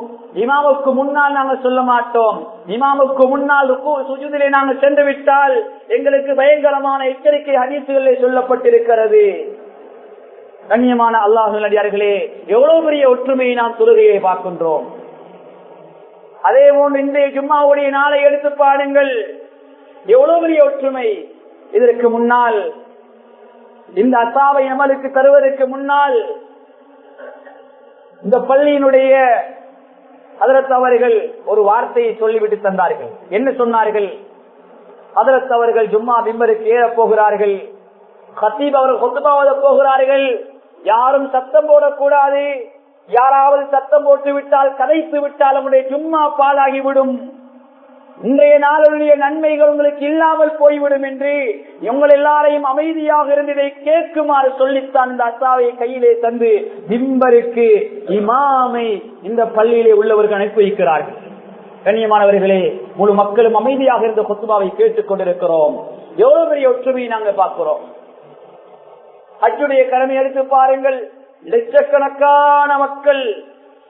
இமாமுக்கு முன்னால் நாங்கள் சொல்ல மாட்டோம். இமாமுக்கு முன்னால் சுஜுதிலே நாங்கள் சென்று விட்டால் எங்களுக்கு பயங்கரமான எச்சரிக்கை ஹதீசுகளிலே சொல்லப்பட்டிருக்கிறது. கண்ணியமான அல்லாஹு நடிகார்களே எவ்வளவு பெரிய ஒற்றுமையை நாம் தொழுகையை பார்க்கின்றோம். அதே போன்று இன்றைய ஜும்மாவுடைய நாளை எடுத்து பாருங்கள். எவ்வளவு பெரிய ஒற்றுமை. இதற்கு முன்னால் இந்த அசாவை அமலுக்கு தருவதற்கு முன்னால் இந்த பள்ளியினுடைய அதரத்தவர்கள் ஒரு வார்த்தையை சொல்லிவிட்டு தந்தார்கள். என்ன சொன்னார்கள்? அதரத்தவர்கள் ஜும்மா பிம்பருக்கு ஏறப் போகிறார்கள். ஹத்தீப் அவர்கள் கொத்துபாவத போகிறார்கள். யாரும் சத்தம் போடக்கூடாது. யாராவது சத்தம் போட்டு விட்டால் கதைத்து விட்டால் நம்முடைய ஜும்மா பாலாகிவிடும் இன்றைய நாளுடைய நன்மைகள் உங்களுக்கு இல்லாமல் போய்விடும் என்று உங்கள் எல்லாரையும் அமைதியாக இருந்ததை கேட்குமாறு சொல்லித்தான் இந்த அசாவை கையிலே தந்து திம்பருக்கு இமாமை இந்த பள்ளியிலே உள்ளவர்கள் அனுப்பி வைக்கிறார்கள். கண்ணியமானவர்களே முழு மக்களும் அமைதியாக இருந்த கொத்துபாவை கேட்டுக் கொண்டிருக்கிறோம். எவ்வளவு பெரிய ஒற்றுமையை நாங்கள் பார்க்கிறோம். அச்சுடைய கடமை எடுத்து பாருங்கள். லட்சக்கணக்கான மக்கள்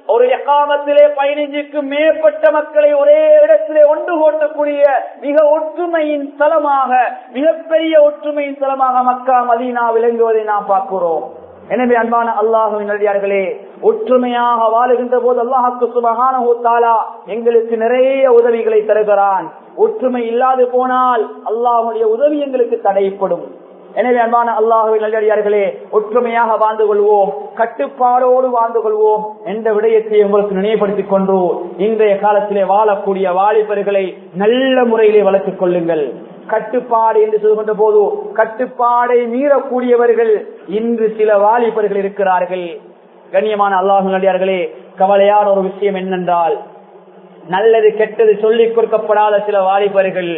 ஒரு எக்காமத்திலே பதினைஞ்சுக்கு மேற்பட்ட மக்களை ஒரே இடத்திலே ஒன்று கூட்டக்கூடிய மிக ஒற்றுமையின் தலமாக மிகப்பெரிய ஒற்றுமையின் தலமாக மக்கா மதீனா விளங்குவதை நாம் பார்க்கிறோம். எனவே அன்பான அல்லாஹுவின் அடியார்களே ஒற்றுமையாக வாழுகின்ற போது அல்லாஹுக்கு சுபகான தாலா எங்களுக்கு நிறைய உதவிகளை தருகிறான். ஒற்றுமை இல்லாது போனால் அல்லாஹுடைய உதவி எங்களுக்கு தடைப்படும். எனவே அன்பான அல்லாஹுவின் நல்லடியார்களே ஒற்றுமையாக வாழ்ந்து கொள்வோம் கட்டுப்பாடோடு வாழ்ந்து கொள்வோம் என்ற விடயத்தை உங்களுக்கு நினைவுபடுத்திக் கொண்டு இன்றைய காலத்திலே வாழக்கூடிய வாலிபர்களை நல்ல முறையிலே வளர்த்துக் கொள்ளுங்கள். கட்டுப்பாடு என்று சொல்கின்ற போது கட்டுப்பாடை மீறக்கூடியவர்கள் இன்று சில வாலிபர்கள் இருக்கிறார்கள். கண்ணியமான அல்லாஹு நல்லடியார்களே கவலையான ஒரு விஷயம் என்னென்றால் நல்லது கெட்டது சொல்லிக் கொடுக்கப்படாத சில வாலிபர்கள்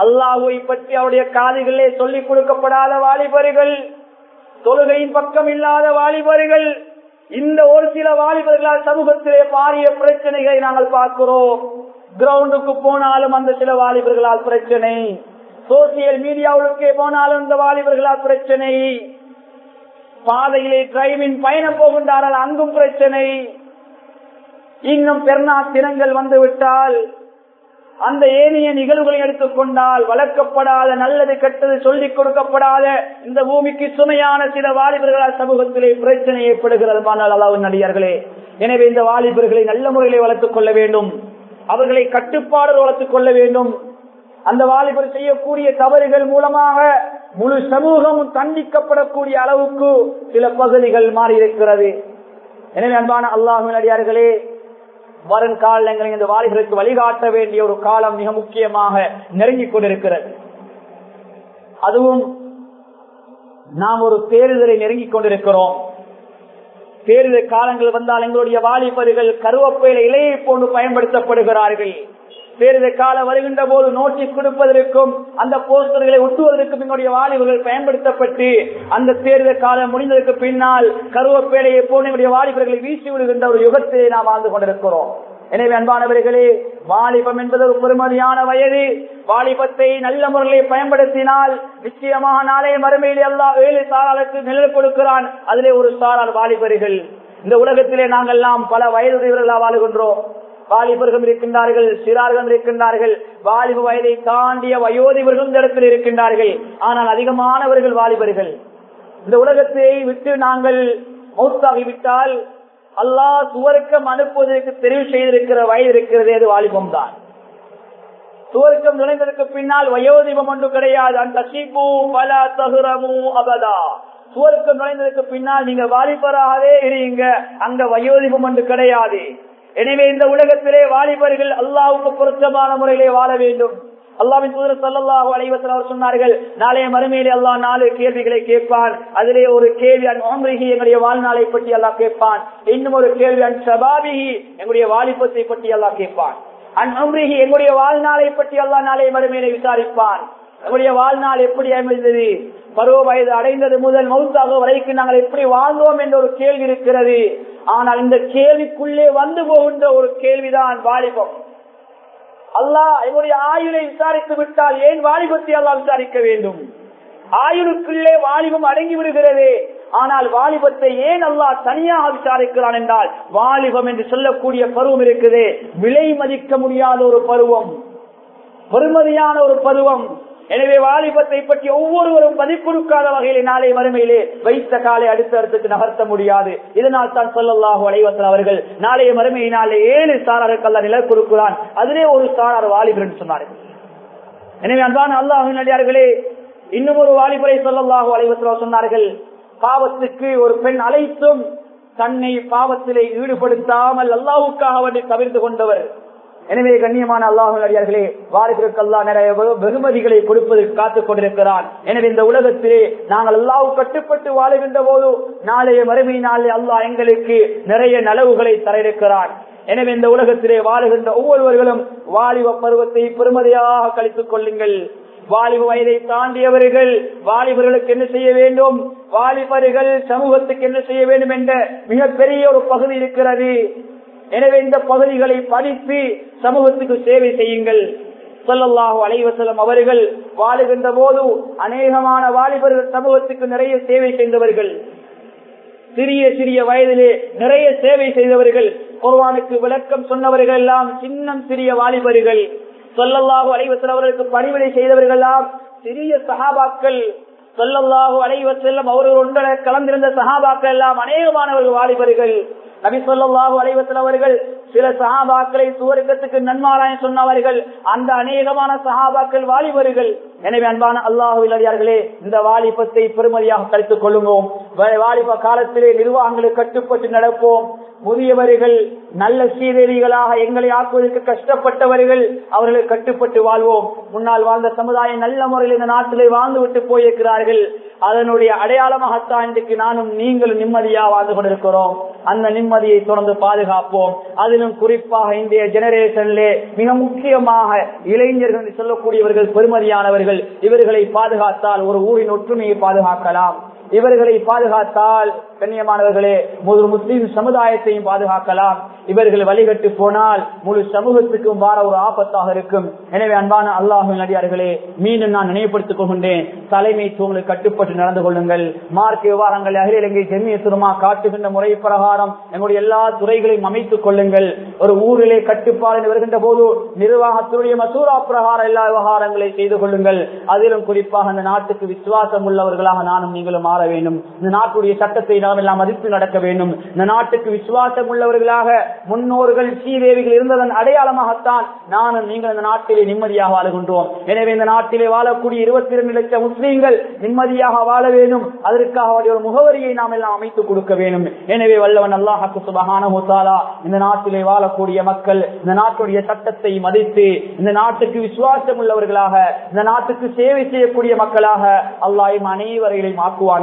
அல்லாஹுவை பற்றி அவருடைய காதுகளே சொல்லிக் கொடுக்கப்படாத வாலிபர்கள் தொழுகையின் பக்கம் இல்லாத வாலிபர்கள் இந்த ஒரு சில வாலிபர்களால் சமூகத்திலே பாரிய பிரச்சனைகளை நாங்கள் பார்க்கிறோம். கிரவுண்டுக்கு போனாலும் அந்த சில வாலிபர்களால் பிரச்சனை. சோசியல் மீடியாவுக்கே போனாலும் இந்த வாலிபர்களால் பிரச்சனை. பாதையிலே டிரைவின் பயணம் போகின்றார்கள் அங்கும் பிரச்சனை. இன்னும் பெருநா தினங்கள் வந்துவிட்டால் அந்த ஏனைய நிகழ்வுகளை எடுத்துக்கொண்டால் வளர்க்கப்படாத நல்லது கெட்டது சொல்லிக் கொடுக்கப்படாத இந்த பூமிக்கு சுமையான சில வாலிபர்களால் சமூகத்திலே பிரச்சனை ஏற்படுகிறது. ஆனால் நடிகர்களே எனவே இந்த வாலிபர்களை நல்ல முறையிலே வளர்த்துக் கொள்ள வேண்டும். அவர்களை கட்டுப்பாடு வளர்த்துக் கொள்ள வேண்டும். அந்த வாலிபர் செய்யக்கூடிய தவறுகள் மூலமாக முழு சமூகமும் தண்டிக்கப்படக்கூடிய அளவுக்கு சில பகுதிகள் மாறி இருக்கிறது எனவே அன்பான அல்லாஹின் அடியார்களே வரும் காலங்களில் இந்த வாலிபருக்கு வழிகாட்ட வேண்டிய ஒரு காலம் மிக முக்கியமாக நெருங்கிக் கொண்டிருக்கிறது. அதுவும் நாம் ஒரு தேர்தலை நெருங்கிக் கொண்டிருக்கிறோம். தேர்தல் காலங்கள் வந்தால் எங்களுடைய வாலிபர்கள் கருவப்பையில இலையை போன்று பயன்படுத்தப்படுகிறார்கள். வேறு காலம் வருகின்ற போது நோட்டீஸ் கொடுப்பதற்கும் அந்த போஸ்டர்களை ஒட்டுவதற்கும் என்னுடைய வாலிபர்கள் பயன்படுத்தப்பட்டு அந்த தேர்தல் காலம் முடிந்ததற்கு பின்னால் கருவப்பேடையை போன்ற வாலிபர்களை வீசி விடுகின்ற ஒரு யுகத்தை நாம் வாழ்ந்து கொண்டிருக்கிறோம். எனவே அன்பானவர்களே வாலிபம் என்பது ஒரு பெருமதியான வயது. வாலிபத்தை நல்ல முறையை பயன்படுத்தினால் நிச்சயமாக நாளே மறுமையில் எல்லா ஏழு சாராளுக்கு நிழல் கொடுக்கிறான். அதிலே ஒரு சாரால் வாலிபர்கள். இந்த உலகத்திலே நாங்கள் எல்லாம் பல வயதுடையவர்களாக வாழ்கின்றோம். வாலிபர்கள் இருக்கின்றார்கள் சிறார்கள் இருக்கின்றார்கள் வாலிப வயதை தாண்டிய வயோதிபர்கள் இந்த இடத்தில் இருக்கின்றார்கள். ஆனால் அதிகமானவர்கள் வாலிபர்கள். இந்த உலகத்தை விட்டு நாங்கள் மௌத்தாகிவிட்டால் அல்லாஹ் சுவர்க்கம் அனுப்புவதற்கு தெரிவு செய்திருக்கிற வயது இருக்கிறதே அது வாலிபம் தான் சுவர்க்கம் நுழைந்ததற்கு பின்னால் வயோதிபம் ஒன்று கிடையாது. அந்த சீபு பல தகுரமு அபதா. சுவர்க்கம் நுழைந்ததற்கு பின்னால் நீங்க வாலிபராகவே இருங்க. அங்க வயோதிபம் ஒன்று கிடையாது. எனவே இந்த உலகத்திலே வாலிபர்கள் அல்லாவுக்கு பொருத்தமான முறையிலே வாழ வேண்டும். அல்லாவின் தூதர் சல்லாஹூ அலைவசன் அவர் சொன்னார்கள் நாளைய மறுமையிலே அல்லா நாலு கேள்விகளை கேட்பான். அதிலே ஒரு கேள்வி அன் எங்களுடைய வாழ்நாளை பற்றி அல்லா கேட்பான். இன்னும் ஒரு கேள்வி அன் சபாபிகி எங்களுடைய வாலிபத்தை பற்றி அல்லாஹ் கேட்பான். அன் அம்ரிகி எங்களுடைய வாழ்நாளை பற்றி அல்லாஹ் நாளைய மறுமையிலே விசாரிப்பான். நம்முடைய வாழ்நாள் எப்படி அமைந்தது? பருவ வயது அடைந்தது முதல் மவுத்தாக வரைக்கும் நாங்கள் எப்படி வாழ்ந்தோம் என்ற ஒரு கேள்வி இருக்கிறது. ஆனால் இந்த கேள்விக்குள்ளே வந்து போகின்ற ஒரு கேள்விதான் வாலிபம். அல்லாஹ் என்னுடைய ஆயுளை விசாரித்து விட்டால் ஏன் வாலிபத்தை அல்லாஹ் விசாரிக்க வேண்டும்? ஆயுளுக்குள்ளே வாலிபம் அடங்கி விடுகிறது. ஆனால் வாலிபத்தை ஏன் அல்லாஹ் தனியாக விசாரிக்கிறான் என்றால் வாலிபம் என்று சொல்லக்கூடிய பருவம் இருக்குது. விலை மதிக்க முடியாத ஒரு பருவம். பெருமதியான ஒரு பருவம். எனவே வாலிபத்தை பற்றி ஒவ்வொருவரும் மதிப்புடுக்காத வகையில் நாளை மறுமையிலே வைத்த காலை அடுத்த இடத்துக்கு நகர்த்த முடியாது. இதனால் தான் சொல்லல்லாஹு அலைவசன் அவர்கள் நாளைய மறுமையினாலே ஏழு சாராருக்கல்ல நில கொடுக்கிறான். அதிலே ஒரு சாரார் வாலிபர் என்று சொன்னார்கள். எனவே அன்பான அல்லாஹு நடிகார்களே இன்னும் ஒரு வாலிபரை சொல்லல்லாஹு அலைவசன் சொன்னார்கள் பாவத்துக்கு ஒரு பெண் அழைத்தும் தன்னை பாவத்திலே ஈடுபடுத்தாமல் அல்லாவுக்காக அவனை தவிர்த்து கொண்டவர். எனவே கண்ணியமான அல்லாஹு அடியார்களே வாரத்திற்கு அல்லா நிறைய வெகுமதிகளை கொடுப்பதற்கு காத்துக் கொண்டிருக்கிறான் எனவே இந்த உலகத்திலே நாங்கள் அல்லாவு கட்டுப்பட்டு வாழுகின்ற போது நாளைய மறுமை நாளே அல்லாஹ் எங்களுக்கு நிறைய நலவுகளை தர இருக்கிறான் எனவே இந்த உலகத்திலே வாழுகின்ற ஒவ்வொருவர்களும் வாலிப பருவத்தை பெருமதியாக கழித்துக் கொள்ளுங்கள். வாலிப வயதை தாண்டியவர்கள் வாலிபர்களுக்கு என்ன செய்ய வேண்டும்? வாலிபர்கள் சமூகத்துக்கு என்ன செய்ய வேண்டும் என்ற மிகப்பெரிய ஒரு பகுதி இருக்கிறது. எனவே இந்த பகுதிகளை படித்து சமூகத்துக்கு சேவை செய்யுங்கள். சொல்லல்லாஹு அலைவசலம் அவர்கள் வாழுகின்ற போது அநேகமான வாலிபர்கள் சமூகத்துக்கு நிறைய சேவை செய்தவர்கள். சிறிய சிறிய வயதிலே நிறைய சேவை செய்தவர்கள். குர்வானுக்கு விளக்கம் சொன்னவர்கள் எல்லாம் சின்னம் சிறிய வாலிபர்கள். சொல்லல்லாஹு அலைவசல் அவர்களுக்கு பணிவிடை செய்தவர்கள் எல்லாம் சிறிய சகாபாக்கள் சொல்லல்லாஹு அலைவசல்லம் அவர்கள் ஒன்றரை கலந்திருந்த சகாபாக்கள் எல்லாம் அநேகமானவர்கள் வாலிபர்கள். நபி சொல்லாஹு அலைவசல் அவர்கள் சில சகாபாக்களை சுவர்க்கத்துக்கு நன்மாராயம் சொன்னவர்கள் அந்த அநேகமான சகாபாக்கள் வாலிபர்கள். எனவே அன்பான அல்லாஹு இளையார்களே இந்த வாலிபத்தை பெருமதியாக கழித்துக் கொள்ளுவோம் வாலிப காலத்திலே நிர்வாகங்களுக்கு கட்டுப்பட்டு நடப்போம். முதியவர்கள் நல்ல சீரழிகளாக எங்களை ஆக்குவதற்கு கஷ்டப்பட்டவர்கள் அவர்களை கட்டுப்பட்டு வாழ்வோம். முன்னால் வாழ்ந்த சமுதாயம் நல்ல முறையில் இந்த நாட்டிலே வாழ்ந்து விட்டு போயிருக்கிறார்கள். அதனுடைய அடையாளமாகத்தான் இன்றைக்கு நானும் நீங்களும் நிம்மதியா வாழ்ந்து கொண்டிருக்கிறோம். அந்த நிம்மதியை தொடர்ந்து பாதுகாப்போம். அதிலும் குறிப்பாக இந்திய ஜெனரேஷன்லே மிக முக்கியமாக இளைஞர்கள் சொல்லக்கூடியவர்கள் பெருமதியானவர்கள் இவர்களை பாதுகாத்தால் ஒரு ஊரின் ஒற்றுமையை பாதுகாக்கலாம். இவர்களை பாதுகாத்தால் கண்ணியமானவர்களே முழு முஸ்லீம் சமுதாயத்தையும் பாதுகாக்கலாம். இவர்கள் வழிகட்டு போனால் முழு சமூகத்துக்கும் வார ஒரு ஆபத்தாக இருக்கும். எனவே அன்பான அல்லாஹு நடிகார்களே மீண்டும் நான் நினைவுபடுத்திக் கொள்கின்றேன். தலைமைத்துவங்களுக்கு கட்டுப்பட்டு நடந்து கொள்ளுங்கள். மார்க் விவகாரங்கள் அகில இலங்கை சுருமா காட்டுகின்ற முறை பிரகாரம் எங்களுடைய எல்லா துறைகளையும் அமைத்துக் கொள்ளுங்கள். ஒரு ஊரிலே கட்டுப்பாடு வருகின்ற போது நிர்வாகத்துடைய மசூரா பிரகாரம் எல்லா விவகாரங்களையும் செய்து கொள்ளுங்கள். அதிலும் குறிப்பாக அந்த நாட்டுக்கு விசுவாசம் உள்ளவர்களாக நானும் நீங்களும் மாற வாழ வேண்டும். இந்த நாட்டுடைய சட்டத்தை நாம் எல்லாம் மதித்து நடக்க வேண்டும். இந்த நாட்டுக்கு விசுவாசம் உள்ளவர்களாக முன்னோர்கள் சீதேவிகள் இருந்ததன் அடையாளமாகத்தான் நானும் நீங்கள் இந்த நாட்டிலே நிம்மதியாக வாழுகின்றோம். எனவே இந்த நாட்டிலே வாழக்கூடிய இருபத்தி இரண்டு லட்சம் முஸ்லீம்கள் நிம்மதியாக வாழ வேண்டும். அதற்காக ஒரு முகவரியை நாம் எல்லாம் அமைத்துக் கொடுக்க வேண்டும். எனவே வல்லவன் அல்லாஹாக்கு சுபகான இந்த நாட்டிலே வாழக்கூடிய மக்கள் இந்த நாட்டுடைய சட்டத்தை மதித்து இந்த நாட்டுக்கு விசுவாசம் உள்ளவர்களாக இந்த நாட்டுக்கு சேவை செய்யக்கூடிய மக்களாக அல்லாஹ் அனைவரையும்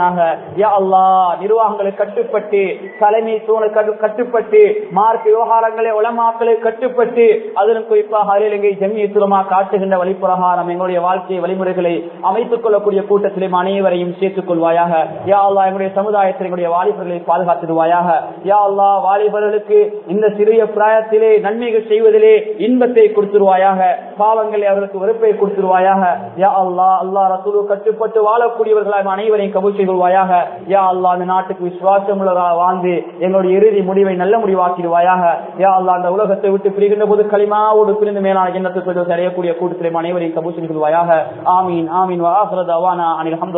ஆக்குவானாக யா அல்லா நிர்வாகங்களை கட்டுப்பட்டு தலைமை தூண கட்டுப்பட்டு மார்க் விவகாரங்களை உளமாக்களை கட்டுப்பட்டு அதிலும் குறிப்பாக அரியலங்கை ஜம்மியத்துலமா காட்டுகின்ற வழிப்பிரகாரம் எங்களுடைய வாழ்க்கை வழிமுறைகளை அமைத்துக் கொள்ளக்கூடிய கூட்டத்திலும் அனைவரையும் சேர்த்துக் கொள்வாயாக. யா அல்லா எங்களுடைய சமுதாயத்தில் எங்களுடைய வாலிபர்களை பாதுகாத்துடுவாயாக. யா அல்லா வாலிபர்களுக்கு இந்த சிறிய பிராயத்திலே நன்மைகள் செய்வதிலே இன்பத்தை கொடுத்துருவாயாக. பாவங்களை அவர்களுக்கு வெறுப்பை கொடுத்துருவாயாக. யா அல்லா அல்லா ரசூலு கட்டுப்பட்டு வாழக்கூடியவர்களாக அனைவரையும் கபூல் செய்வாயாக யா அல்லா அந்த நாட்டுக்கு விசுவாசம் உள்ளதாக வாழ்ந்து எங்களுடைய இறுதி முடிவை நல்ல முடிவாக்கிடுவாயாக. யா அல்லா அந்த உலகத்தை விட்டு பிரிகின்ற போது களிமாவோடு பிரிந்து மேலான எண்ணத்துக்கு அடையக்கூடிய கூட்டத்திலே அனைவரையும் கபூல் கொள்வாயாக. ஆமீன் ஆமீன். வாசரத் அனில் அஹமது